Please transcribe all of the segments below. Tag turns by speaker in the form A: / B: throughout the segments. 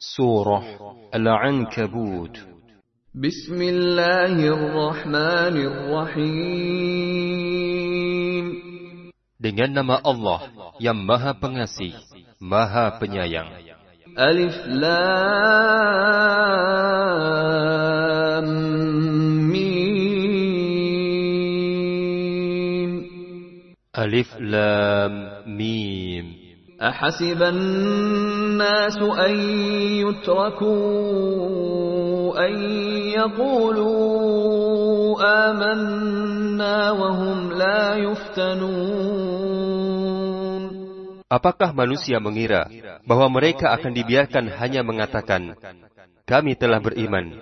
A: سورة العنكبوت
B: بسم الله الرحمن الرحيم
A: Dengan nama Allah yang Maha Pengasih, Maha Penyayang.
B: ألف لام ميم
A: Alif Lam Mim.
B: أحسب الناس أن يتركوا أن يقولوا آمنا وهم لا يفتنون
A: Apakah manusia mengira bahwa mereka akan dibiarkan hanya mengatakan, kami telah beriman,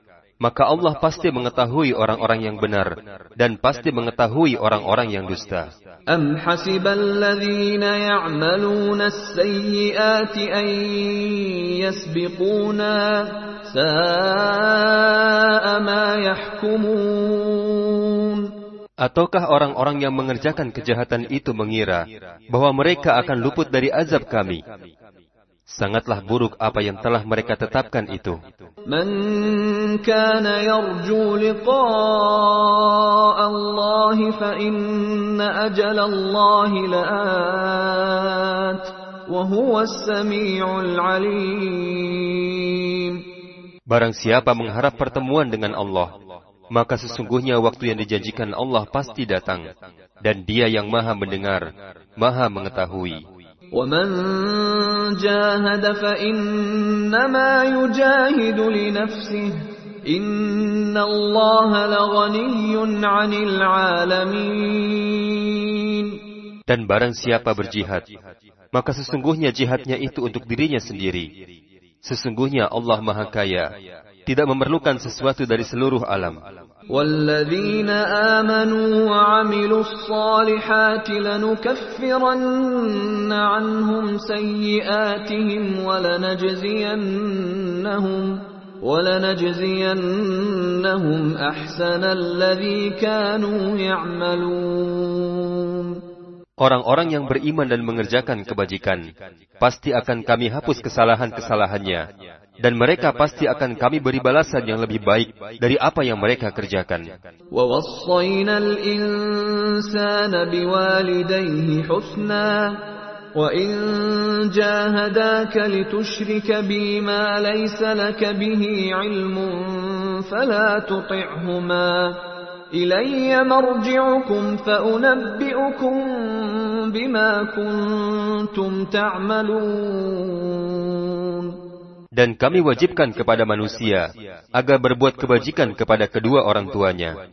A: maka Allah pasti mengetahui orang-orang yang benar dan pasti mengetahui orang-orang yang dusta.
B: Am hasiballadzina ya'maluna as-sayyi'ati an yasbiquna sa'a ma yahkumun
A: Ataukah orang-orang yang mengerjakan kejahatan itu mengira bahwa mereka akan luput dari azab kami sangatlah buruk apa yang telah mereka tetapkan itu.
B: Man.
A: Barang siapa mengharap pertemuan dengan Allah, maka sesungguhnya waktu yang dijanjikan Allah pasti datang dan Dia yang Maha mendengar, Maha mengetahui.
B: ومن جاهد فإنما يجاهد لنفسه إن الله لغني عن العالمين
A: Dan barang siapa berjihad, maka sesungguhnya jihadnya itu untuk dirinya sendiri. Sesungguhnya Allah Maha Kaya, tidak memerlukan sesuatu dari seluruh alam.
B: والذين آمنوا وعملوا الصالحات لنكفرن عنهم سيئاتهم ولنجزينهم ولنجزينهم أحسن الذي كانوا يعملون.
A: Orang-orang yang beriman dan mengerjakan kebajikan, pasti akan kami hapus kesalahan-kesalahannya. Dan mereka pasti akan kami beri balasan yang lebih baik dari apa yang mereka kerjakan.
B: ووصينا الإنسان بوالديه حسنا وإن جاهداك لتشرك بي ما ليس لك به علم فلا تطعهما إلي مرجعكم فأنبئكم بما كنتم تعملون
A: Dan kami wajibkan kepada manusia agar berbuat kebajikan kepada kedua orang tuanya.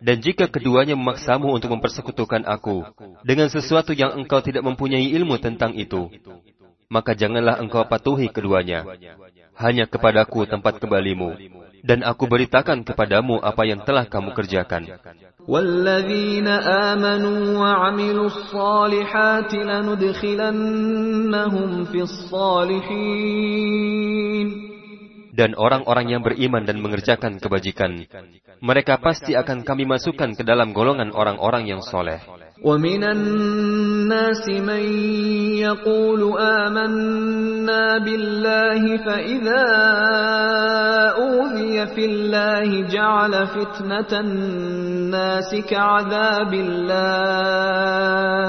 A: Dan jika keduanya memaksamu untuk mempersekutukan aku dengan sesuatu yang engkau tidak mempunyai ilmu tentang itu, maka janganlah engkau patuhi keduanya. Hanya kepadaku tempat kembalimu, dan aku beritakan kepadamu apa yang telah kamu kerjakan.
B: والذين
A: Dan orang-orang yang beriman dan mengerjakan kebajikan, mereka pasti akan kami masukkan ke dalam golongan orang-orang yang soleh.
B: ومن الناس من يقول آمنا بالله فإذا أوذي في الله جعل فتنة الناس كعذاب الله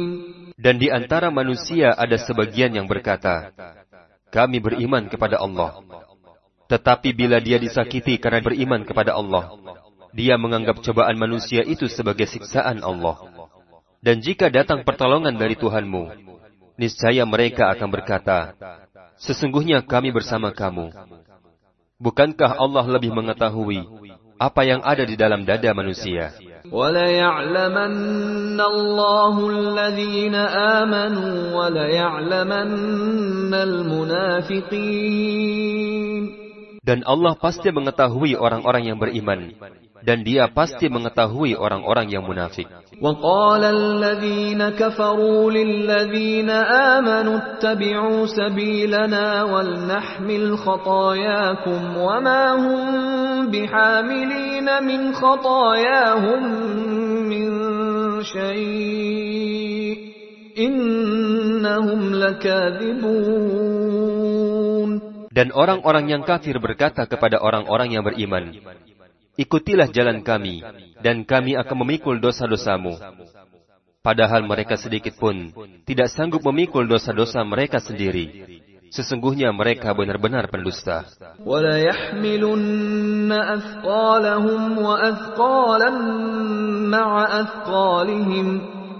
A: Dan di antara manusia ada sebagian yang berkata, kami beriman kepada Allah. Tetapi bila dia disakiti karena beriman kepada Allah, dia menganggap cobaan manusia itu sebagai siksaan Allah. Dan jika datang pertolongan dari Tuhanmu, niscaya mereka akan berkata, Sesungguhnya kami bersama kamu. Bukankah Allah lebih mengetahui apa yang ada di dalam dada manusia?
B: وَلَيَعْلَمَنَّ اللَّهُ الَّذِينَ آمَنُوا وَلَيَعْلَمَنَّ الْمُنَافِقِينَ
A: Dan Allah pasti mengetahui orang-orang yang beriman dan dia pasti mengetahui orang-orang yang munafik.
B: وقال الذين كفروا للذين آمنوا اتبعوا سبيلنا ولنحمل خطاياكم وما هم بحاملين من خطاياهم من شيء إنهم لكاذبون
A: Dan orang-orang yang kafir berkata kepada orang-orang yang beriman, Ikutilah jalan kami, dan kami akan memikul dosa-dosamu. Padahal mereka sedikit pun tidak sanggup memikul dosa-dosa mereka sendiri. Sesungguhnya mereka benar-benar pendusta.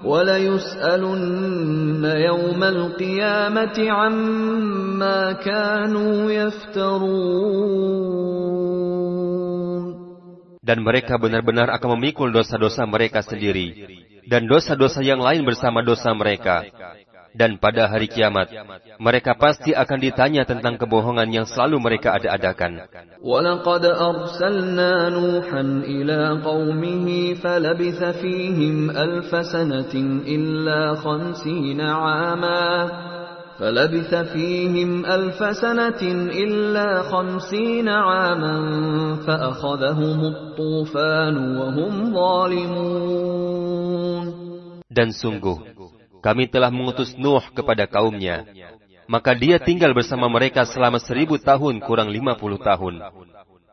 B: وليسألن يوم القيامة عما كانوا يفترون
A: dan mereka benar-benar akan memikul dosa-dosa mereka sendiri dan dosa-dosa yang lain bersama dosa mereka. Dan pada hari kiamat, mereka pasti akan ditanya tentang kebohongan yang selalu mereka ada-adakan.
B: وَلَقَدْ أَرْسَلْنَا نُوحًا إِلَىٰ قَوْمِهِ فَلَبِثَ فِيهِمْ أَلْفَ سَنَةٍ إِلَّا خَمْسِينَ عَامًا فلبث فيهم ألف سنة إلا خمسين عاما فأخذهم الطوفان وهم ظالمون
A: Dan sungguh, kami telah mengutus Nuh kepada kaumnya. Maka dia tinggal bersama mereka selama seribu tahun kurang lima puluh tahun.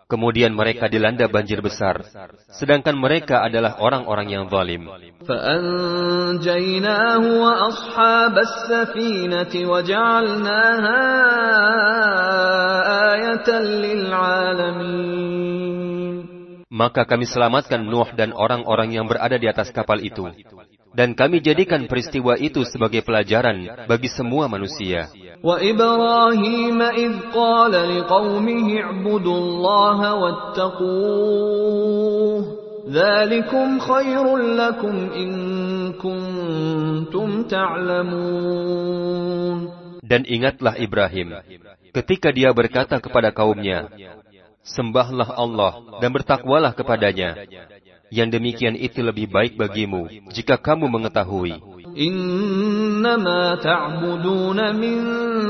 A: Kemudian mereka dilanda banjir besar, sedangkan mereka adalah orang-orang yang zalim. Maka kami selamatkan Nuh dan orang-orang yang berada di atas kapal itu. Dan kami jadikan peristiwa itu sebagai pelajaran bagi semua manusia.
B: وإبراهيم إذ قال لقومه اعبدوا الله واتقوه ذلكم خير لكم إن كنتم تعلمون
A: Dan ingatlah Ibrahim ketika dia berkata kepada kaumnya, Sembahlah Allah dan bertakwalah kepadanya. Yang demikian itu lebih baik bagimu jika kamu mengetahui.
B: إنما تعبدون من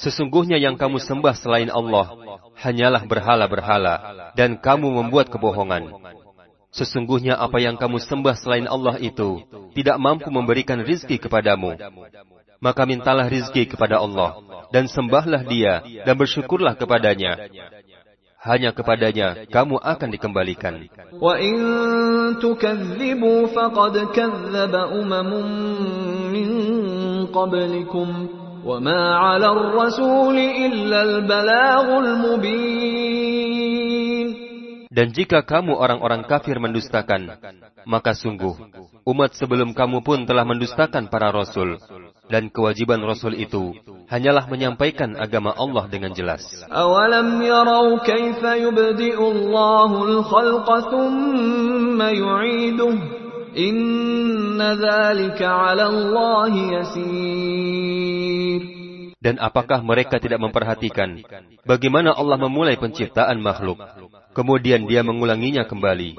A: Sesungguhnya yang kamu sembah selain Allah hanyalah berhala-berhala dan kamu membuat kebohongan. Sesungguhnya apa yang kamu sembah selain Allah itu tidak mampu memberikan rizki kepadamu. Maka mintalah rizki kepada Allah dan sembahlah dia dan bersyukurlah kepadanya. Hanya kepadanya kamu akan dikembalikan.
B: وَإِن تُكَذِّبُوا فَقَدْ كَذَّبَ أُمَمٌ مِّن قَبْلِكُمْ وَمَا عَلَى الرَّسُولِ إِلَّا الْبَلَاغُ الْمُبِينُ
A: Dan jika kamu orang-orang kafir mendustakan, maka sungguh umat sebelum kamu pun telah mendustakan para rasul. Dan kewajiban rasul itu hanyalah menyampaikan agama Allah dengan jelas.
B: أَوَلَمْ يَرَوْا كَيْفَ يُبْدِئُ اللَّهُ الْخَلْقَ ثُمَّ يُعِيدُهُ
A: Dan apakah mereka tidak memperhatikan bagaimana Allah memulai penciptaan makhluk, kemudian dia mengulanginya kembali?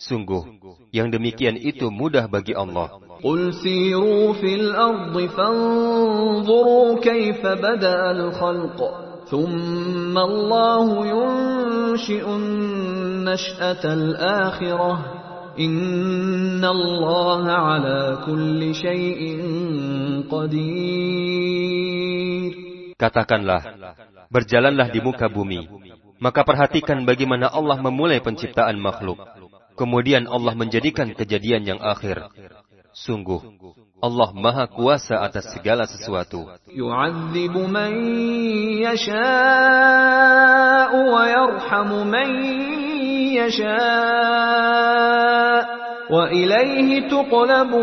A: Sungguh, yang demikian itu mudah bagi Allah.
B: Qul siru fil ardi fanzuru. Inna Allah ala kulli qadir.
A: Katakanlah, berjalanlah di muka bumi. Maka perhatikan bagaimana Allah memulai penciptaan makhluk. Kemudian Allah menjadikan kejadian yang akhir. Sungguh, Allah Maha Kuasa atas segala sesuatu.
B: Man yasha'u wa yarhamu man yasha' wa ilaihi tuqlabun.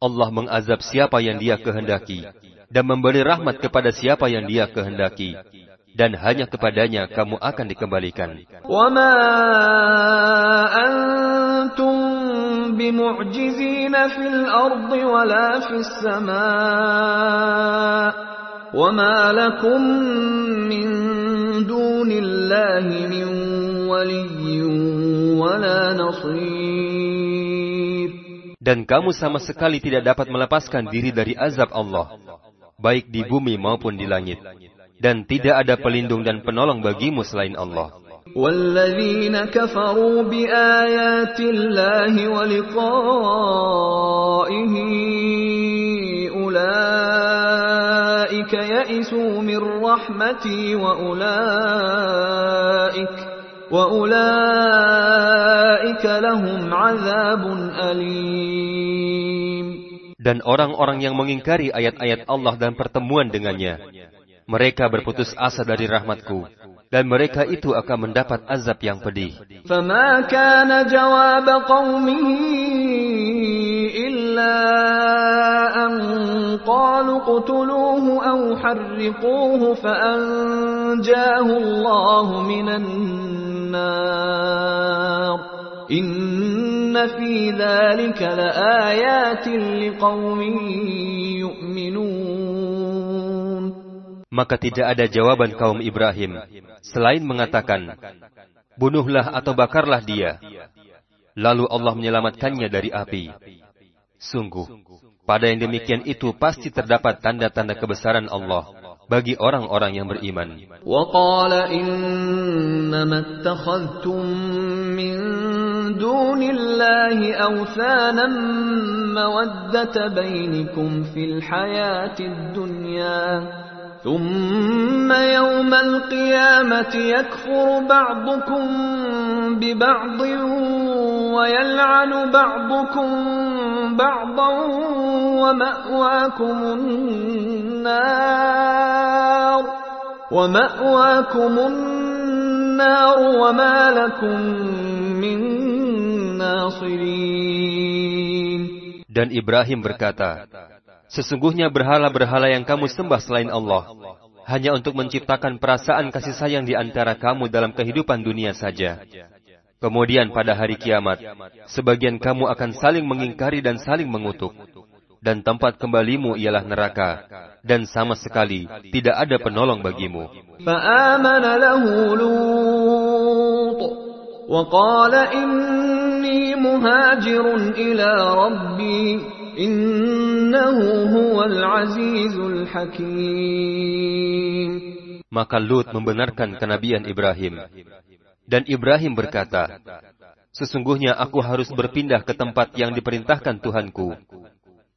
A: Allah mengazab siapa yang dia kehendaki dan memberi rahmat kepada siapa yang dia kehendaki dan hanya kepadanya kamu akan dikembalikan.
B: وَمَا أَنْتُمْ بِمُعْجِزِينَ فِي الْأَرْضِ وَلَا فِي السَّمَاءِ وَمَا لَكُمْ مِنْ دُونِ اللَّهِ مِنْ وَلِيٍّ وَلَا نَصِيرٍ
A: Dan kamu sama sekali tidak dapat melepaskan diri dari azab Allah, baik di bumi maupun di langit dan tidak ada pelindung dan penolong bagimu selain Allah.
B: والذين كفروا بآيات الله ولقائه أولئك يئسوا من رحمتي وأولئك وأولئك لهم عذاب أليم
A: Dan orang-orang yang mengingkari ayat-ayat Allah dan pertemuan dengannya, mereka berputus asa dari rahmatku, dan mereka itu akan mendapat azab yang pedih.
B: فما كان جواب قومه إلا أن قالوا اقتلوه أو حرقوه فأنجاه الله من النار إن في ذلك لآيات لقوم يؤمنون
A: Maka tidak ada jawaban kaum Ibrahim selain mengatakan, bunuhlah atau bakarlah dia. Lalu Allah menyelamatkannya dari api. Sungguh, pada yang demikian itu pasti terdapat tanda-tanda kebesaran Allah bagi orang-orang yang beriman.
B: وقال إنما اتخذتم من دون الله أوثانا مودة بينكم في الحياة الدنيا ثم يوم القيامة يكفر بعضكم ببعض ويلعن بعضكم بعضا
A: dan Ibrahim berkata Sesungguhnya berhala-berhala yang kamu sembah selain Allah hanya untuk menciptakan perasaan kasih sayang di antara kamu dalam kehidupan dunia saja. Kemudian pada hari kiamat, sebagian kamu akan saling mengingkari dan saling mengutuk Dan tempat kembalimu ialah neraka, dan sama sekali tidak ada penolong bagimu.
B: فآمن له لوط وقال إني مهاجر إلى ربي إنه هو العزيز الحكيم
A: Maka Lut membenarkan kenabian Ibrahim. Dan Ibrahim berkata, Sesungguhnya aku harus berpindah ke tempat yang diperintahkan Tuhanku.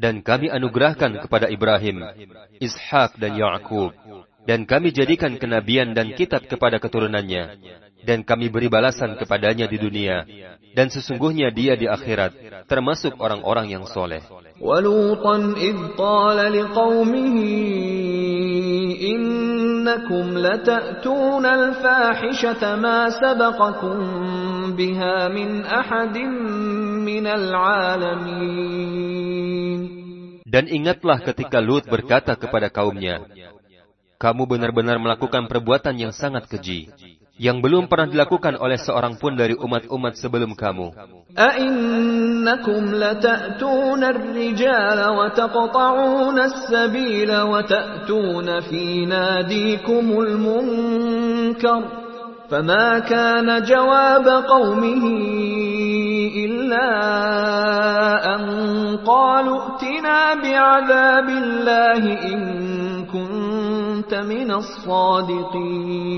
A: Dan kami anugerahkan kepada Ibrahim, Ishak dan Yakub, dan kami jadikan kenabian dan kitab kepada keturunannya, dan kami beri balasan kepadanya di dunia, dan sesungguhnya dia di akhirat termasuk orang-orang yang soleh.
B: ولوطا إذ قال لقومه إنكم لتأتون الفاحشة ما سبقكم بها من أحد من العالمين
A: Dan ingatlah ketika Lut berkata kepada kaumnya, Kamu benar-benar melakukan perbuatan yang sangat keji. yang belum pernah dilakukan oleh seorang pun dari umat-umat sebelum kamu.
B: أئنكم لتأتون الرجال وتقطعون السبيل وتأتون في ناديكم المنكر فما كان جواب قومه إلا أن قالوا ائتنا بعذاب الله إن كنت من الصادقين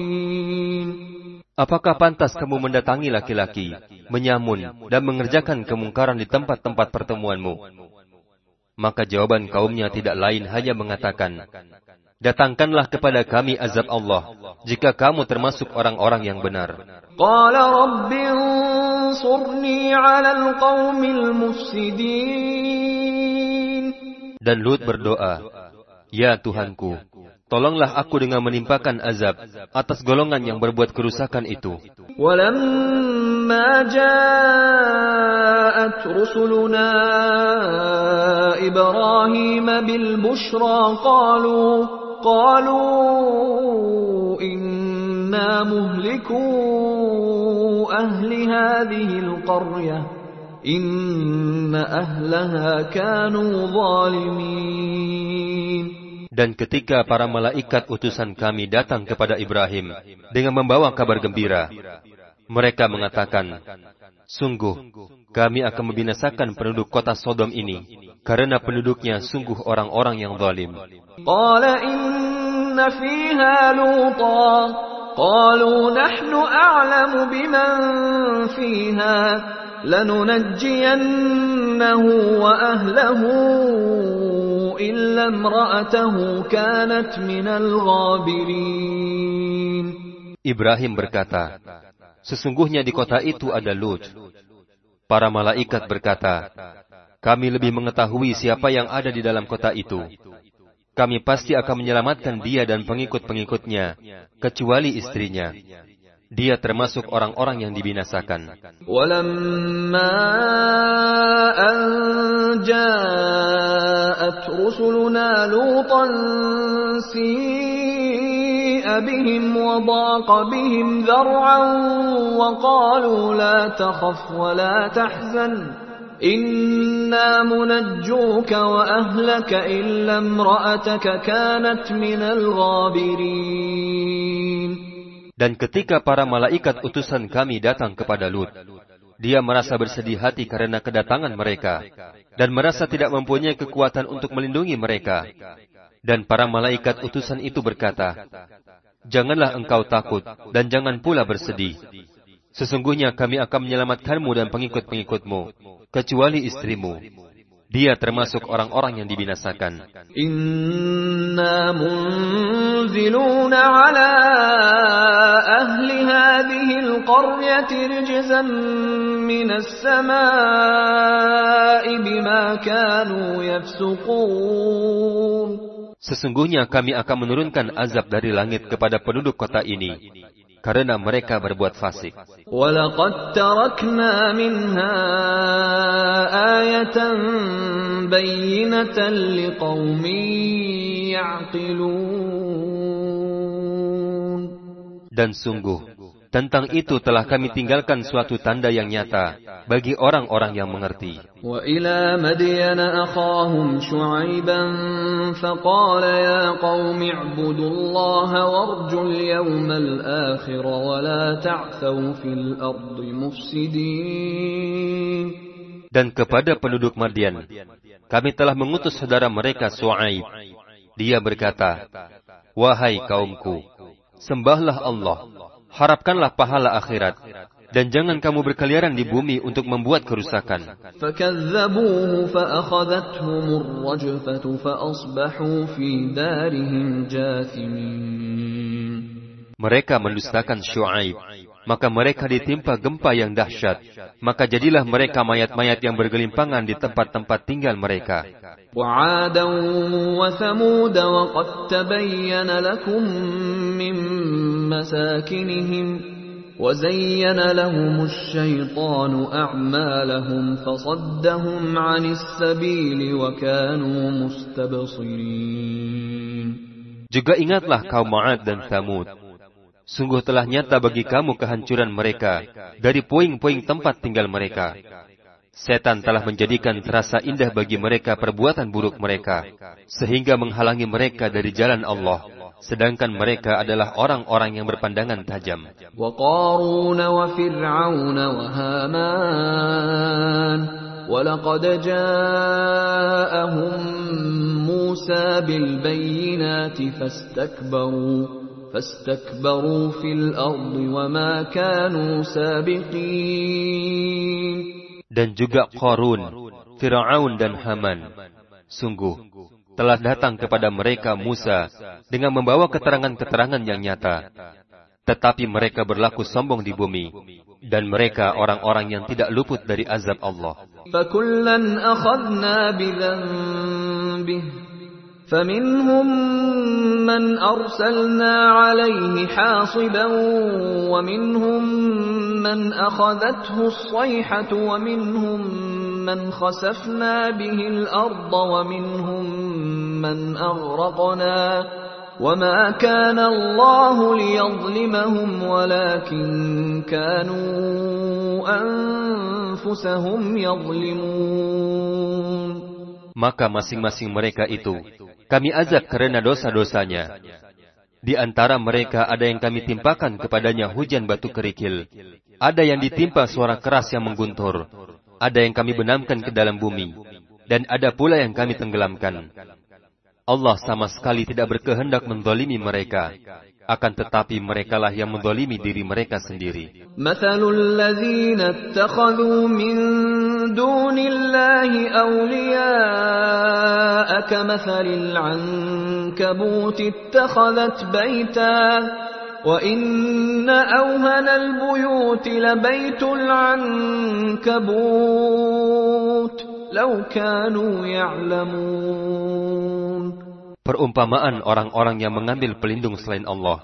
A: Apakah pantas kamu mendatangi laki-laki, menyamun, dan mengerjakan kemungkaran di tempat-tempat pertemuanmu? Maka jawaban kaumnya tidak lain hanya mengatakan, Datangkanlah kepada kami azab Allah, jika kamu termasuk orang-orang yang benar. Dan Lut berdoa, Ya Tuhanku, Tolonglah aku dengan menimpakan azab atas golongan yang berbuat kerusakan itu.
B: ولما جاءت رسلنا إبراهيم بالبشرى قالوا قالوا إنا مهلكو أهل هذه القرية إن أهلها كانوا ظالمين
A: dan ketika para malaikat utusan kami datang kepada Ibrahim dengan membawa kabar gembira, mereka mengatakan, Sungguh, kami akan membinasakan penduduk kota Sodom ini, karena penduduknya sungguh orang-orang yang zalim.
B: Qala inna fiha luta. Qalu nahnu a'lamu biman fiha. لننجينه وأهله إلا امرأته كانت من الغابرين
A: Ibrahim berkata, Sesungguhnya di kota itu ada Lut. Para malaikat berkata, Kami lebih mengetahui siapa yang ada di dalam kota itu. Kami pasti akan menyelamatkan dia dan pengikut-pengikutnya, kecuali istrinya. dia termasuk orang-orang yang dibinasakan.
B: ولما أن جاءت رسلنا لوطا سيء بهم وضاق بهم ذرعا وقالوا لا تخف ولا تحزن إنا منجوك وأهلك إلا امرأتك كانت من الغابرين
A: Dan ketika para malaikat utusan kami datang kepada Lut, dia merasa bersedih hati karena kedatangan mereka, dan merasa tidak mempunyai kekuatan untuk melindungi mereka. Dan para malaikat utusan itu berkata, Janganlah engkau takut, dan jangan pula bersedih. Sesungguhnya kami akan menyelamatkanmu dan pengikut-pengikutmu, kecuali istrimu. Dia termasuk orang-orang yang dibinasakan.
B: Inna munziluna ala ahli hadhihi al-qaryati rijzan minas samai bima kanu yafsuqun.
A: Sesungguhnya kami akan menurunkan azab dari langit kepada penduduk kota ini karena mereka berbuat fasik.
B: وَلَقَدْ تَرَكْنَا مِنْهَا آيَةً بَيِّنَةً لِقَوْمٍ يَعْقِلُونَ
A: Dan sungguh, tentang itu telah kami tinggalkan suatu tanda yang nyata bagi orang-orang yang mengerti.
B: وَإِلَى مَدْيَنَ أَخَاهُمْ شُعَيْبًا فَقَالَ يَا قَوْمِ اعْبُدُوا اللَّهَ وَارْجُوا الْيَوْمَ الْآخِرَ وَلَا تَعْثَوْا فِي الْأَرْضِ مُفْسِدِينَ
A: Dan kepada penduduk Madian, kami telah mengutus saudara mereka Su'aib. Dia berkata, Wahai kaumku, sembahlah Allah harapkanlah pahala akhirat dan jangan kamu berkeliaran di bumi untuk membuat kerusakan. Mereka mendustakan Shu'aib, maka mereka ditimpa gempa yang dahsyat, maka jadilah mereka mayat-mayat yang bergelimpangan di tempat-tempat tinggal mereka.
B: وعادا وثمود وقد تبين لكم من مساكنهم وزين لهم الشيطان أعمالهم فصدهم عن السبيل وكانوا مستبصرين
A: Juga ingatlah kaum Ma'ad dan Thamud. Sungguh telah nyata bagi kamu kehancuran mereka dari puing-puing tempat tinggal mereka. Setan telah menjadikan terasa indah bagi mereka perbuatan buruk mereka, sehingga menghalangi mereka dari jalan Allah, sedangkan mereka adalah orang-orang yang berpandangan tajam.
B: وقارون وفرعون وهامان ولقد جاءهم موسى بالبينات فاستكبروا فاستكبروا في الأرض وما كانوا سابقين
A: dan juga Qarun, Fir'aun dan Haman. Sungguh, telah datang kepada mereka Musa dengan membawa keterangan-keterangan yang nyata. Tetapi mereka berlaku sombong di bumi, dan mereka orang-orang yang tidak luput dari azab Allah.
B: فكلا أخذنا بذنبه فمنهم من أرسلنا عليه حاصبا ومنهم من أخذته الصيحة ومنهم من خسفنا به الأرض ومنهم من أغرقنا وما كان الله ليظلمهم ولكن كانوا أنفسهم يظلمون
A: Maka masing-masing mereka itu kami azab karena dosa-dosanya. Di antara mereka ada yang kami timpakan kepadanya hujan batu kerikil. Ada yang ditimpa suara keras yang mengguntur. Ada yang kami benamkan ke dalam bumi. Dan ada pula yang kami tenggelamkan. Allah sama sekali tidak berkehendak mendolimi mereka. Akan tetapi merekalah yang mendolimi diri mereka sendiri.
B: الذين اتخذوا من دون الله أولياء كمثل العنكبوت اتخذت بيتا وإن أوهن البيوت لبيت العنكبوت لو كانوا يعلمون
A: Perumpamaan orang-orang yang mengambil pelindung selain Allah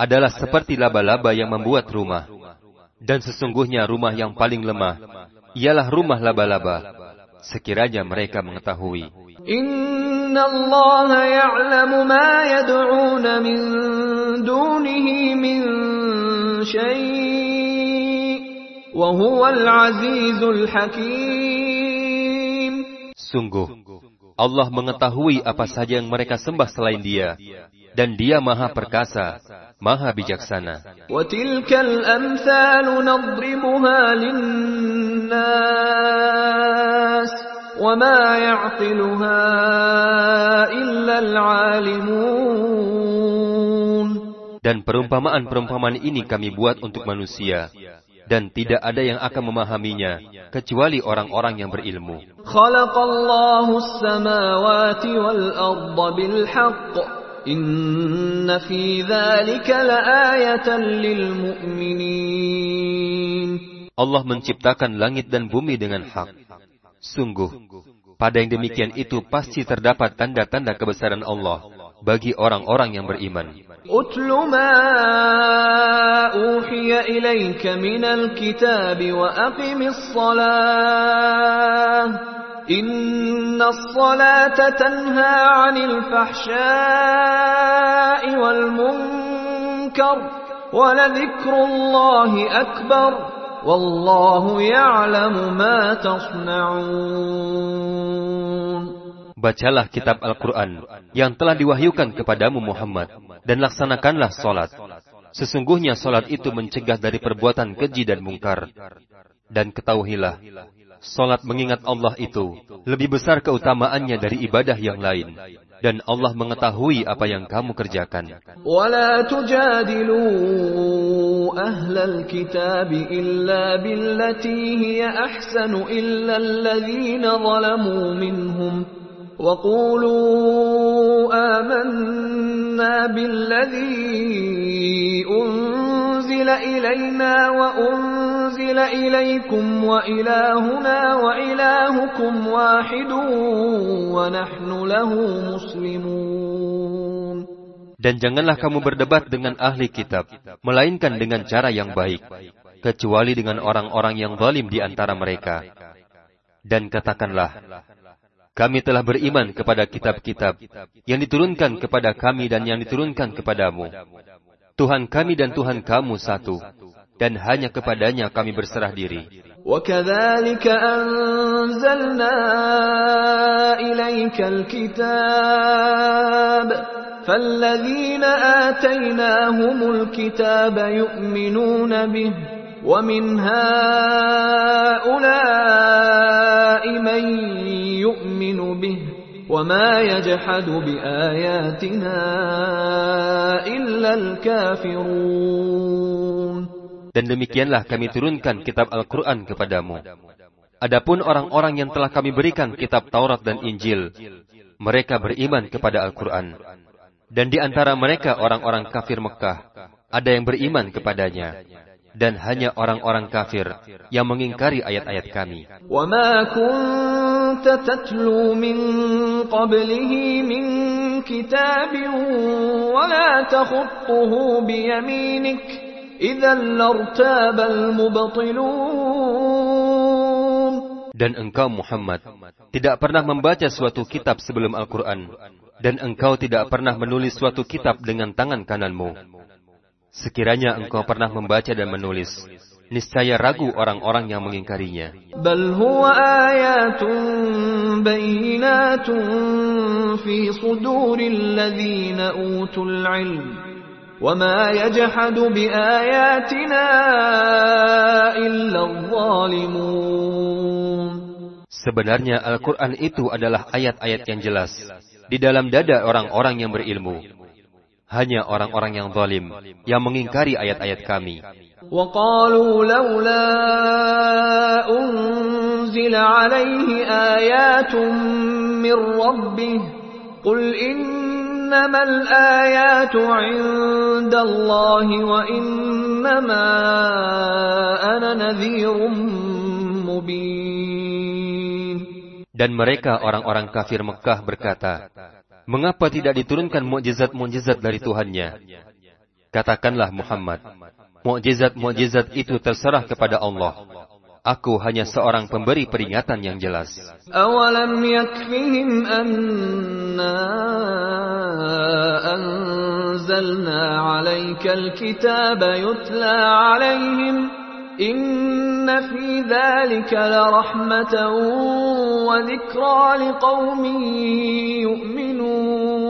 A: adalah seperti laba-laba yang membuat rumah. Dan sesungguhnya rumah yang paling lemah ialah rumah laba-laba. Sekiranya mereka mengetahui.
B: Inna Allah ya'lamu ma min dunihi min syai' wa huwal azizul hakim.
A: Sungguh, Allah mengetahui apa saja yang mereka sembah selain dia. Dan dia maha perkasa, maha bijaksana.
B: وتلك الأمثال نضربها للناس وما يعقلها إلا العالمون
A: Dan perumpamaan-perumpamaan ini kami buat untuk manusia. Dan tidak ada yang akan memahaminya, kecuali orang-orang yang berilmu. Allah menciptakan langit dan bumi dengan hak. Sungguh, pada yang demikian itu pasti terdapat tanda-tanda kebesaran Allah. Bagi orang-orang yang beriman.
B: أتل ما أوحي إليك من الكتاب وأقم الصلاة إن الصلاة تنهى عن الفحشاء والمنكر ولذكر الله أكبر والله يعلم ما تصنعون
A: Bacalah kitab Al-Quran yang telah diwahyukan kepadamu Muhammad dan laksanakanlah solat. Sesungguhnya solat itu mencegah dari perbuatan keji dan mungkar. Dan ketahuilah, solat mengingat Allah itu lebih besar keutamaannya dari ibadah yang lain. Dan Allah mengetahui apa yang kamu kerjakan.
B: ولا تجادلوا أهل الكتاب إلا بالتي هي أحسن إلا الذين ظلموا منهم وقولوا آمنا بالذي أنزل إلينا وأنزل إليكم وإلهنا وإلهكم واحد ونحن له مسلمون
A: Dan janganlah kamu berdebat dengan ahli kitab, melainkan dengan cara yang baik, kecuali dengan orang-orang yang zalim di antara mereka. Dan katakanlah, kami telah beriman kepada kitab-kitab yang diturunkan kepada kami dan yang diturunkan kepadamu. Tuhan kami dan Tuhan kamu satu, dan hanya kepadanya kami berserah diri.
B: وكذلك أنزلنا إليك الكتاب فالذين آتيناهم الكتاب يؤمنون به ومن هؤلاء من يؤمن به وما يجحد بآياتنا إلا الكافرون
A: Dan demikianlah kami turunkan kitab Al-Quran kepadamu. Adapun orang-orang yang telah kami berikan kitab Taurat dan Injil, mereka beriman kepada Al-Quran. Dan di antara mereka orang-orang kafir Mekah, ada yang beriman kepadanya. Dan hanya orang-orang kafir yang mengingkari ayat-ayat kami.
B: وما كنت تتلو من قبله من كتاب ولا تخطه بيمينك إذا لارتاب المبطلون
A: Dan engkau Muhammad tidak pernah membaca suatu kitab sebelum Al-Quran. Dan engkau tidak pernah menulis suatu kitab dengan tangan kananmu. Sekiranya engkau pernah membaca dan menulis, niscaya ragu orang-orang yang mengingkarinya.
B: بل هو آيات بينات في صدور الذين أوتوا العلم وما يجحد بآياتنا إلا الظالمون
A: Sebenarnya Al-Quran itu adalah ayat-ayat yang jelas di dalam dada orang-orang yang berilmu. Hanya orang-orang yang zalim yang mengingkari ayat-ayat kami.
B: وقالوا لولا أنزل عليه آيات من ربه قل إنما الآيات عند الله وإنما أنا نذير مبين
A: Dan mereka orang-orang kafir Mekah berkata, Mengapa tidak diturunkan mukjizat-mukjizat dari Tuhannya? Katakanlah Muhammad, Mukjizat-mukjizat itu terserah kepada Allah. Aku hanya seorang pemberi peringatan yang jelas.
B: Awalam yakfihim anna anzalna alaikal kitaba yutla alaihim Inna fi dhalika larahmatan wa dhikra liqaumin yu'minun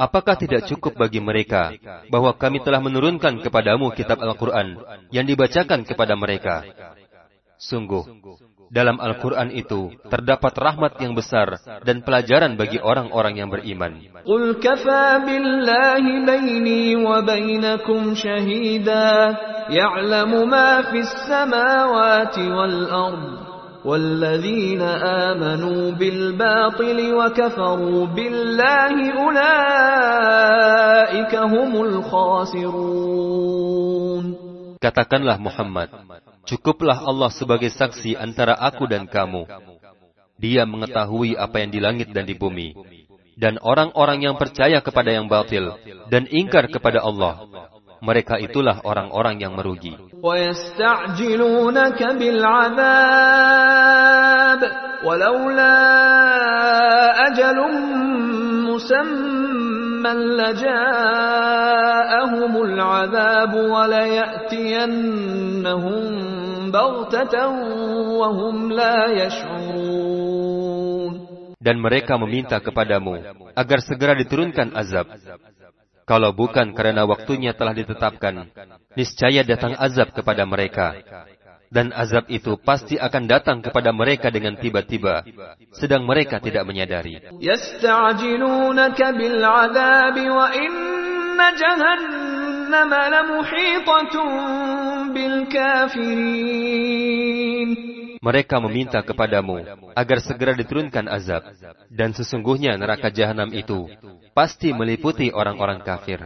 A: Apakah tidak cukup bagi mereka bahwa kami telah menurunkan kepadamu kitab Al-Quran yang dibacakan kepada mereka? Sungguh, dalam Al-Quran itu terdapat rahmat yang besar dan pelajaran bagi orang-orang yang beriman.
B: Qul kafa billahi baini wa bainakum shahida, ya'lamu ma fis samawati wal ardu والذين آمنوا بالباطل وكفروا بالله أولئك هم الخاسرون
A: Katakanlah Muhammad, cukuplah Allah sebagai saksi antara aku dan kamu. Dia mengetahui apa yang di langit dan di bumi. Dan orang-orang yang percaya kepada yang batil dan ingkar kepada Allah, mereka itulah orang-orang yang merugi.
B: ويستعجلونك بالعذاب ولولا أجل مسمى لجاءهم العذاب وليأتينهم بغتة وهم لا يشعرون
A: Dan mereka meminta kepadamu agar segera diturunkan azab. Kalau bukan karena waktunya telah ditetapkan, niscaya datang azab kepada mereka. Dan azab itu pasti akan datang kepada mereka dengan tiba-tiba, sedang mereka tidak menyadari.
B: يستعجلونك بالعذاب وإن جهنم لمحيطة بالكافرين
A: mereka meminta kepadamu agar segera diturunkan azab. Dan sesungguhnya neraka jahanam itu pasti meliputi orang-orang kafir.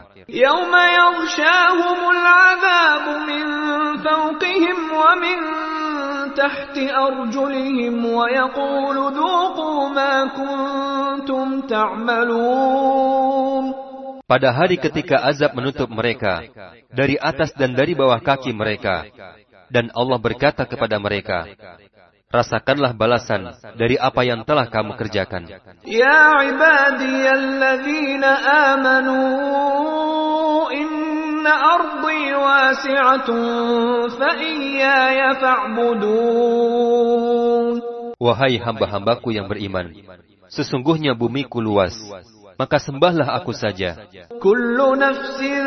A: Pada hari ketika azab menutup mereka, dari atas dan dari bawah kaki mereka, dan Allah berkata kepada mereka, rasakanlah balasan dari apa yang telah kamu kerjakan.
B: Ya ibadiyalladzina amanu inna ardi wasi'atun fa'iyyaya fa'budun.
A: Wahai hamba-hambaku yang beriman, sesungguhnya bumiku luas, maka sembahlah aku saja.
B: Kullu nafsin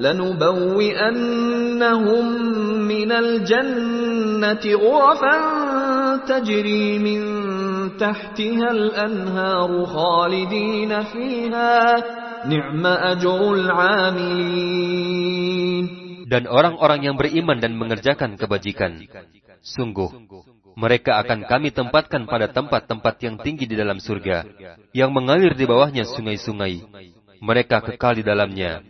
B: لنبوئنهم من الجنة غرفا تجري من تحتها الأنهار خالدين فيها نعم أجر العاملين
A: Dan orang-orang yang beriman dan mengerjakan kebajikan, sungguh mereka akan kami tempatkan pada tempat-tempat yang tinggi di dalam surga, yang mengalir di bawahnya sungai-sungai. Mereka kekal di dalamnya.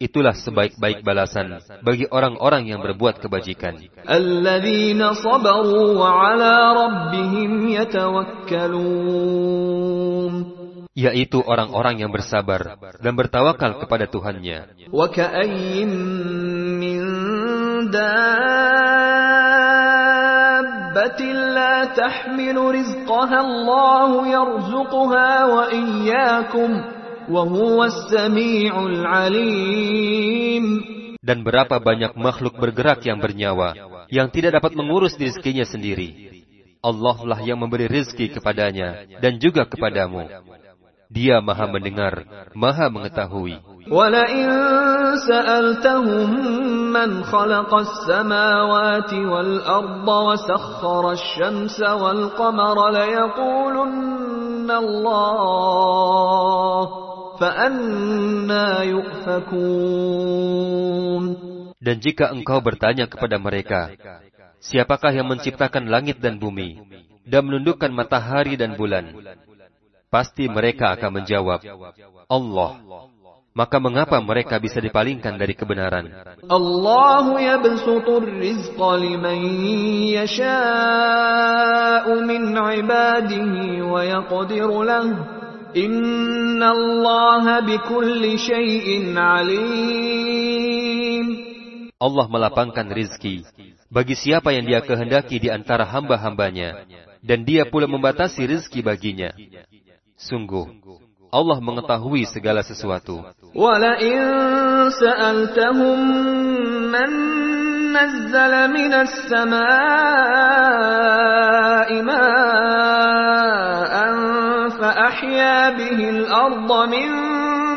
A: Itulah sebaik-baik balasan bagi orang-orang yang berbuat kebajikan.
B: الذين صبروا وعلى ربهم يتوكلون
A: Yaitu orang-orang yang bersabar dan bertawakal kepada Tuhannya.
B: وكأي من دابة لا تحمل رزقها الله يرزقها وإياكم وهو السميع العليم
A: dan berapa banyak makhluk bergerak yang bernyawa, yang tidak dapat mengurus rizkinya sendiri. Allah lah yang memberi rizki kepadanya, dan juga kepadamu. Dia maha mendengar, maha mengetahui.
B: Allah
A: dan jika engkau bertanya kepada mereka, siapakah yang menciptakan langit dan bumi, dan menundukkan matahari dan bulan? Pasti mereka akan menjawab, Allah. Maka mengapa mereka bisa dipalingkan dari kebenaran?
B: Allah yabsutur rizqa liman yasha'u min ibadihi wa yaqdiru إن الله بكل شيء عليم
A: Allah melapangkan rizki bagi siapa yang dia kehendaki di antara hamba-hambanya, dan dia pula membatasi rizki baginya. Sungguh, Allah mengetahui segala sesuatu.
B: ولئن سألتهم من نزل من السماء ماء فأحيا به الأرض من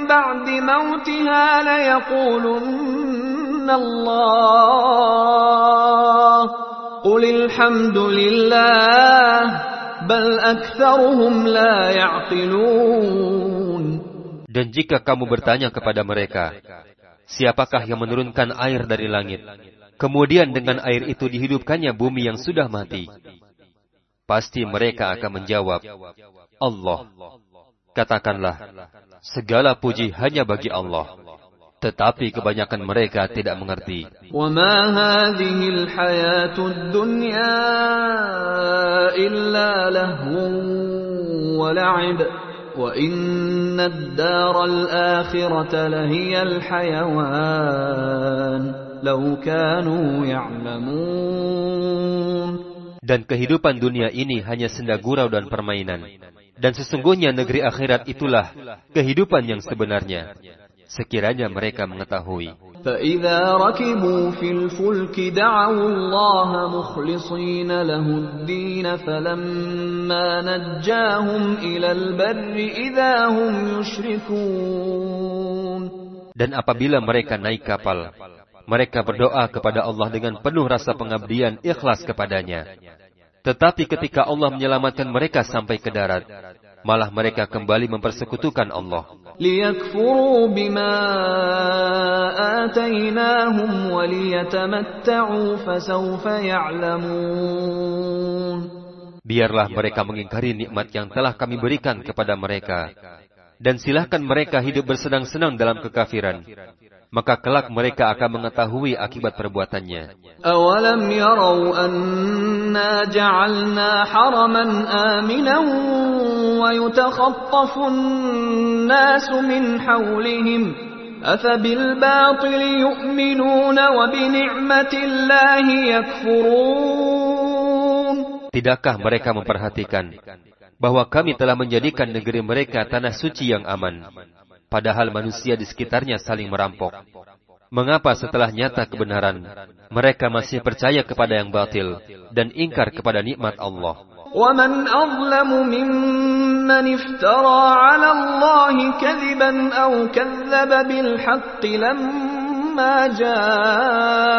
B: بعد موتها ليقولن الله قل الحمد لله بل أكثرهم لا يعقلون
A: Dan jika kamu bertanya kepada mereka, siapakah yang menurunkan air dari langit? Kemudian dengan air itu dihidupkannya bumi yang sudah mati. Pasti mereka akan menjawab, Allah. Katakanlah, segala puji hanya bagi Allah. Tetapi kebanyakan mereka tidak mengerti.
B: وما هذه الحياة الدنيا إلا لهو ولعب وإن الدار الآخرة لهي الحيوان لو كانوا يعلمون
A: Dan kehidupan dunia ini hanya senda gurau dan permainan. Dan sesungguhnya negeri akhirat itulah kehidupan yang sebenarnya. Sekiranya mereka mengetahui.
B: فإذا ركبوا في الفلك دعوا الله مخلصين له الدين فلما نجاهم إلى البر إذا هم يشركون
A: Dan apabila mereka naik kapal, mereka berdoa kepada Allah dengan penuh rasa pengabdian ikhlas kepadanya. Tetapi ketika Allah menyelamatkan mereka sampai ke darat, malah mereka kembali mempersekutukan Allah. Biarlah mereka mengingkari nikmat yang telah kami berikan kepada mereka, Dan silahkan mereka hidup bersenang-senang dalam kekafiran. Maka kelak mereka akan mengetahui akibat perbuatannya.
B: أولم يروا أنا جعلنا حرما آمنا ويتخطف الناس من حولهم أفبالباطل يؤمنون وبنعمة الله يكفرون
A: Tidakkah mereka memperhatikan bahwa kami telah menjadikan negeri mereka tanah suci yang aman, padahal manusia di sekitarnya saling merampok? Mengapa setelah nyata kebenaran, mereka masih percaya kepada yang batil dan ingkar kepada nikmat Allah?
B: ومن أظلم ممن افترى على الله كذبا أو كذب بالحق لما جاءه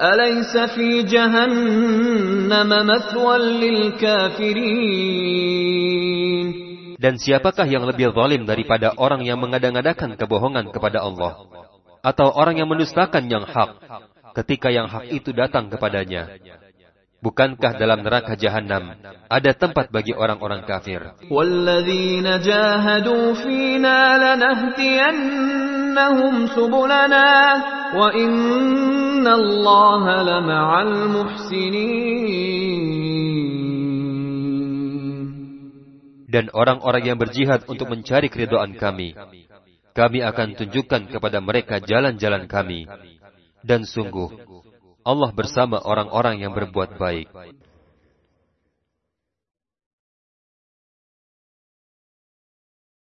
B: أليس في جهنم مثوى للكافرين
A: Dan siapakah yang lebih zalim daripada orang yang mengada-ngadakan kebohongan kepada Allah? Atau orang yang mendustakan yang hak ketika yang hak itu datang kepadanya? Bukankah dalam neraka jahanam ada tempat bagi orang-orang kafir? Dan orang-orang yang berjihad untuk mencari keridoan kami, kami akan tunjukkan kepada mereka jalan-jalan kami. Dan sungguh, Allah bersama orang-orang yang berbuat baik.